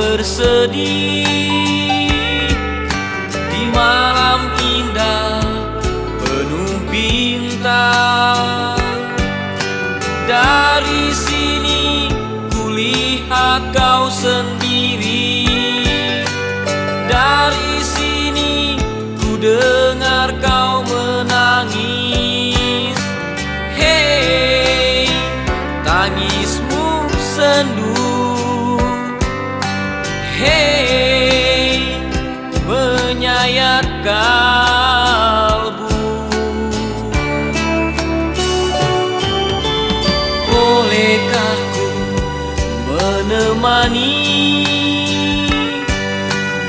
bersedih. Di malam indah penuh bintang. Dari sini kulihat kau sendiri. Dari sini ku dengar kau menangis. Hei tangismu sendu menemani.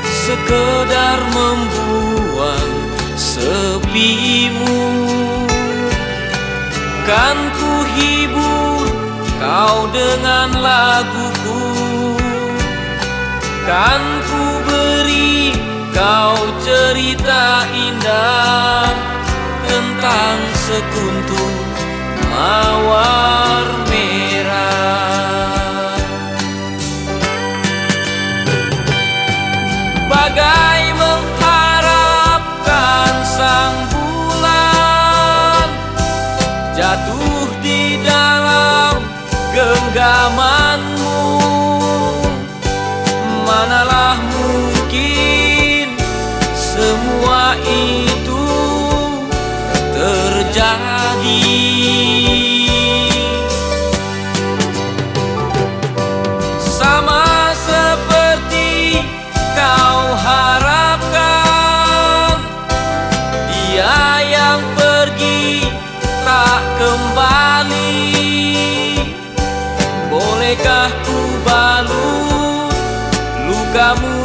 Sekedar membuang sepimu. Kan ku hibur kau dengan laguku. Kan ku beri kau cerita indah Tentang sekuntum mawar merah Bagai mengharapkan sang bulan Jatuh di dalam genggamanmu. Manalah mungkin semua itu Bolehkah ku balut lukamu dengan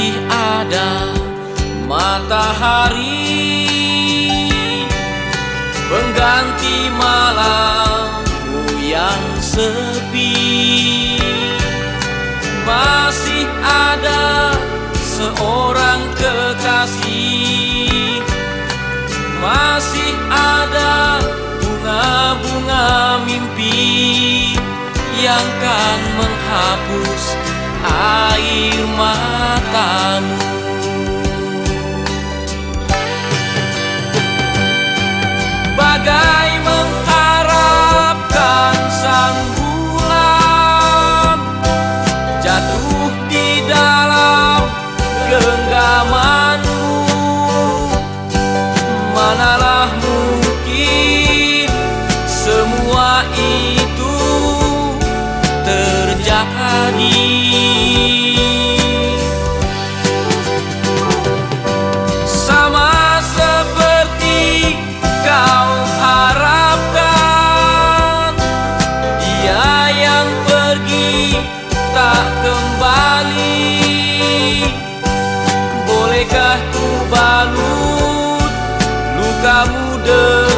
masih ada matahari. Pengganti malammu yang sepi. Masih ada seorang kekasih. Masih ada bunga-bunga mimpi yang kan menghapus air matamu. Bagai mengharapkan sang bulan Jatuh di dalam genggamanmu. Manalah ku balut lukamu dengan